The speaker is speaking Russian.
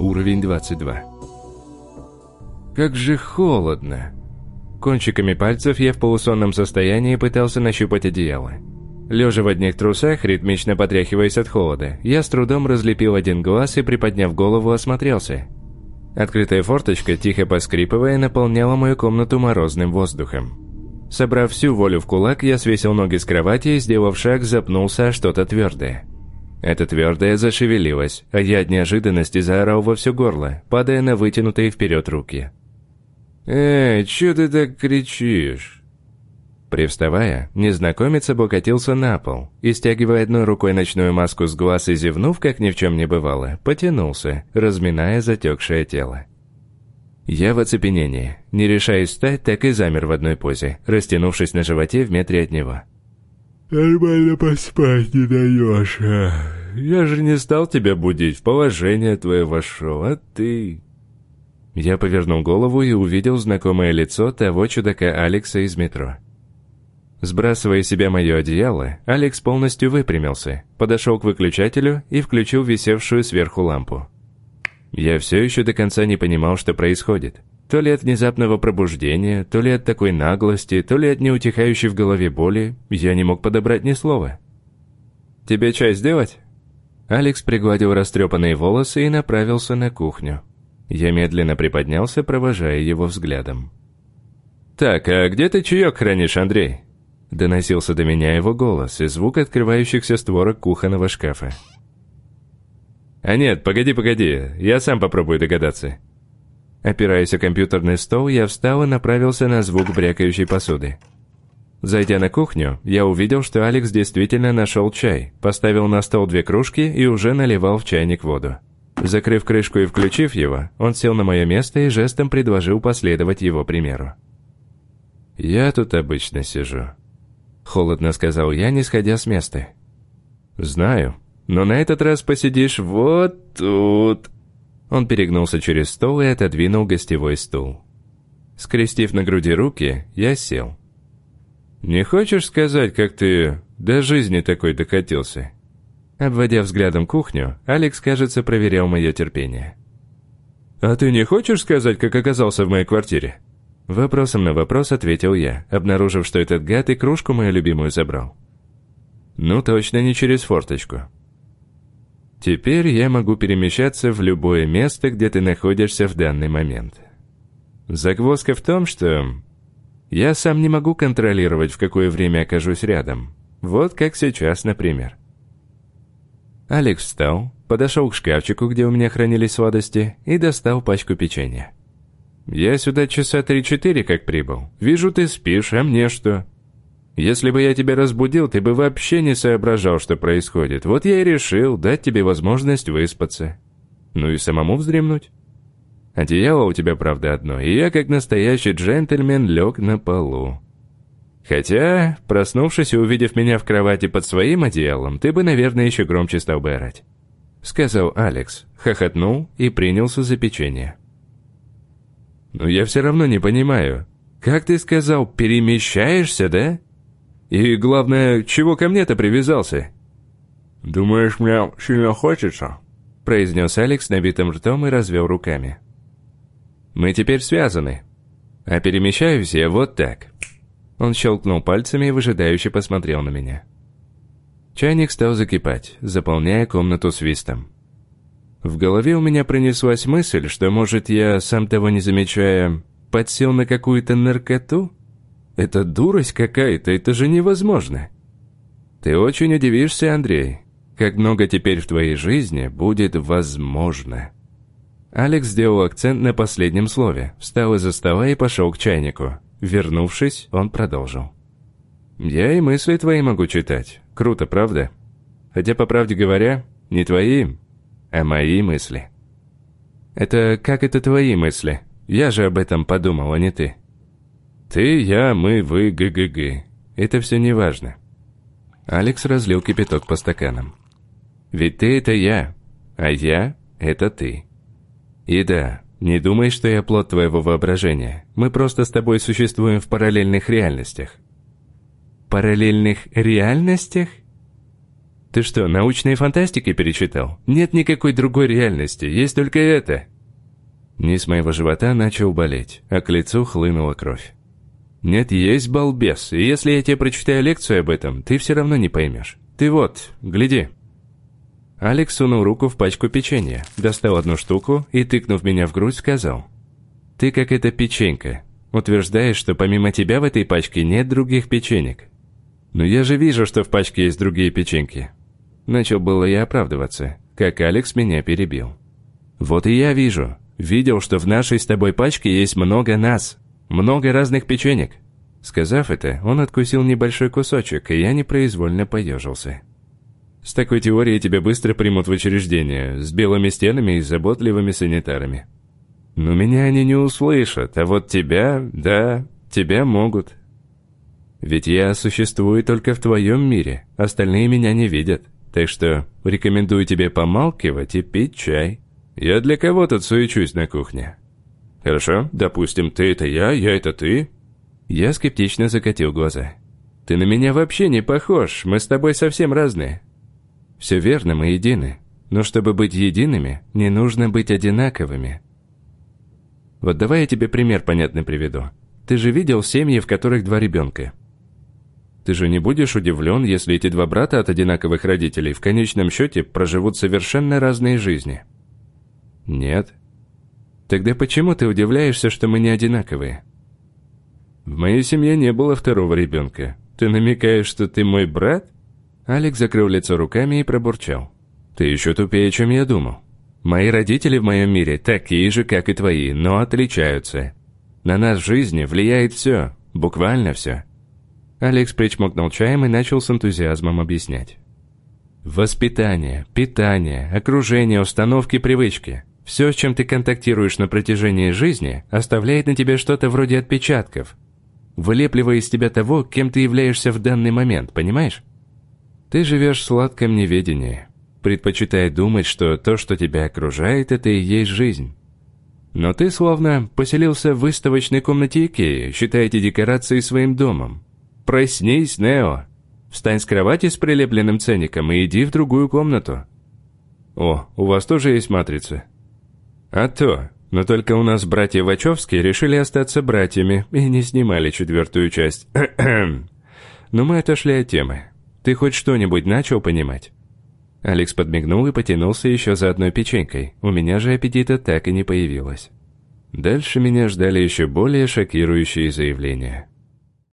Уровень 22. Как же холодно. Кончиками пальцев я в полусонном состоянии пытался нащупать одеяло. Лежа в одних трусах, ритмично потряхиваясь от холода, я с трудом разлепил один глаз и, приподняв голову, осмотрелся. Открытая форточка, тихо поскрипывая, наполняла мою комнату морозным воздухом. Собрав всю волю в кулак, я свесил ноги с кровати и, сделав шаг, запнулся о что-то твердое. Это твердое зашевелилось, а я от неожиданности заорал во все горло, падая на вытянутые вперед руки. «Эй, чё ты так кричишь?» Привставая, незнакомец обокатился на пол и, стягивая одной рукой ночную маску с глаз и зевнув, как ни в чем не бывало, потянулся, разминая затекшее тело. Я в оцепенении, не решаясь встать, так и замер в одной позе, растянувшись на животе в метре от него. «Нормально поспать не даешь, а? Я же не стал тебя будить, в положение твое вошел, а ты...» Я повернул голову и увидел знакомое лицо того чудака Алекса из метро. Сбрасывая себя мое одеяло, Алекс полностью выпрямился, подошел к выключателю и включил висевшую сверху лампу. Я все еще до конца не понимал, что происходит. То ли от внезапного пробуждения, то ли от такой наглости, то ли от неутихающей в голове боли, я не мог подобрать ни слова. «Тебе чай сделать?» Алекс пригладил растрепанные волосы и направился на кухню. Я медленно приподнялся, провожая его взглядом. «Так, а где ты чаек хранишь, Андрей?» Доносился до меня его голос и звук открывающихся створок кухонного шкафа. «А нет, погоди, погоди, я сам попробую догадаться». Опираясь о компьютерный стол, я встал и направился на звук брякающей посуды. Зайдя на кухню, я увидел, что Алекс действительно нашел чай, поставил на стол две кружки и уже наливал в чайник воду. Закрыв крышку и включив его, он сел на мое место и жестом предложил последовать его примеру. «Я тут обычно сижу», Холодно сказал я, не сходя с места. «Знаю, но на этот раз посидишь вот тут». Он перегнулся через стол и отодвинул гостевой стул. Скрестив на груди руки, я сел. «Не хочешь сказать, как ты до жизни такой докатился?» Обводя взглядом кухню, Алекс, кажется, проверял мое терпение. «А ты не хочешь сказать, как оказался в моей квартире?» Вопросом на вопрос ответил я, обнаружив, что этот гад и кружку мою любимую забрал. Ну, точно не через форточку. Теперь я могу перемещаться в любое место, где ты находишься в данный момент. Загвоздка в том, что я сам не могу контролировать, в какое время окажусь рядом. Вот как сейчас, например. Алекс встал, подошел к шкафчику, где у меня хранились сладости, и достал пачку печенья. Я сюда часа три-четыре как прибыл. Вижу, ты спишь, а мне что? Если бы я тебя разбудил, ты бы вообще не соображал, что происходит. Вот я и решил дать тебе возможность выспаться. Ну и самому вздремнуть. Одеяло у тебя, правда, одно, и я, как настоящий джентльмен, лег на полу. Хотя, проснувшись и увидев меня в кровати под своим одеялом, ты бы, наверное, еще громче стал бы орать. Сказал Алекс, хохотнул и принялся за печенье. Но я все равно не понимаю. Как ты сказал, перемещаешься, да? И главное, чего ко мне-то привязался? Думаешь, мне сильно хочется? Произнес Алекс набитым ртом и развел руками. Мы теперь связаны. А перемещаюсь я вот так. Он щелкнул пальцами и выжидающе посмотрел на меня. Чайник стал закипать, заполняя комнату свистом. В голове у меня пронеслась мысль, что, может, я, сам того не замечая, подсел на какую-то наркоту? Это дурость какая-то, это же невозможно. Ты очень удивишься, Андрей, как много теперь в твоей жизни будет возможно. Алекс сделал акцент на последнем слове, встал из-за стола и пошел к чайнику. Вернувшись, он продолжил. «Я и мысли твои могу читать. Круто, правда? Хотя, по правде говоря, не твои, а мои мысли. Это как это твои мысли? Я же об этом подумал, а не ты. Ты, я, мы, вы, г-г-г. Это все не важно. Алекс разлил кипяток по стаканам. Ведь ты это я, а я это ты. И да, не думай, что я плод твоего воображения. Мы просто с тобой существуем в параллельных реальностях. Параллельных реальностях? Ты что, научные фантастики перечитал? Нет никакой другой реальности, есть только это. Низ моего живота начал болеть, а к лицу хлынула кровь. Нет, есть балбес, и если я тебе прочитаю лекцию об этом, ты все равно не поймешь. Ты вот, гляди. Алекс сунул руку в пачку печенья, достал одну штуку и, тыкнув меня в грудь, сказал. «Ты как эта печенька. Утверждаешь, что помимо тебя в этой пачке нет других печенек. Но я же вижу, что в пачке есть другие печеньки». Начал было я оправдываться, как Алекс меня перебил. «Вот и я вижу. Видел, что в нашей с тобой пачке есть много нас. Много разных печенек». Сказав это, он откусил небольшой кусочек, и я непроизвольно поежился. С такой теорией тебя быстро примут в учреждение, с белыми стенами и заботливыми санитарами. Но меня они не услышат, а вот тебя, да, тебя могут. Ведь я существую только в твоем мире, остальные меня не видят. Так что рекомендую тебе помалкивать и пить чай. Я для кого тут суечусь на кухне? Хорошо, допустим, ты это я, я это ты. Я скептично закатил глаза. Ты на меня вообще не похож, мы с тобой совсем разные. Все верно, мы едины. Но чтобы быть едиными, не нужно быть одинаковыми. Вот давай я тебе пример понятный приведу. Ты же видел семьи, в которых два ребенка. Ты же не будешь удивлен, если эти два брата от одинаковых родителей в конечном счете проживут совершенно разные жизни. Нет. Тогда почему ты удивляешься, что мы не одинаковые? В моей семье не было второго ребенка. Ты намекаешь, что ты мой брат? Алекс закрыл лицо руками и пробурчал. «Ты еще тупее, чем я думал. Мои родители в моем мире такие же, как и твои, но отличаются. На нас в жизни влияет все, буквально все». Алекс причмокнул чаем и начал с энтузиазмом объяснять. Воспитание, питание, окружение, установки, привычки. Все, с чем ты контактируешь на протяжении жизни, оставляет на тебе что-то вроде отпечатков, вылепливая из тебя того, кем ты являешься в данный момент, понимаешь? Ты живешь в сладком неведении, предпочитая думать, что то, что тебя окружает, это и есть жизнь. Но ты словно поселился в выставочной комнате Икеи, считая эти декорации своим домом. Проснись, Нео. Встань с кровати с прилепленным ценником и иди в другую комнату. О, у вас тоже есть матрица? А то, но только у нас братья Вачовски решили остаться братьями и не снимали четвертую часть. Но мы отошли от темы. Ты хоть что-нибудь начал понимать?» Алекс подмигнул и потянулся еще за одной печенькой. У меня же аппетита так и не появилось. Дальше меня ждали еще более шокирующие заявления.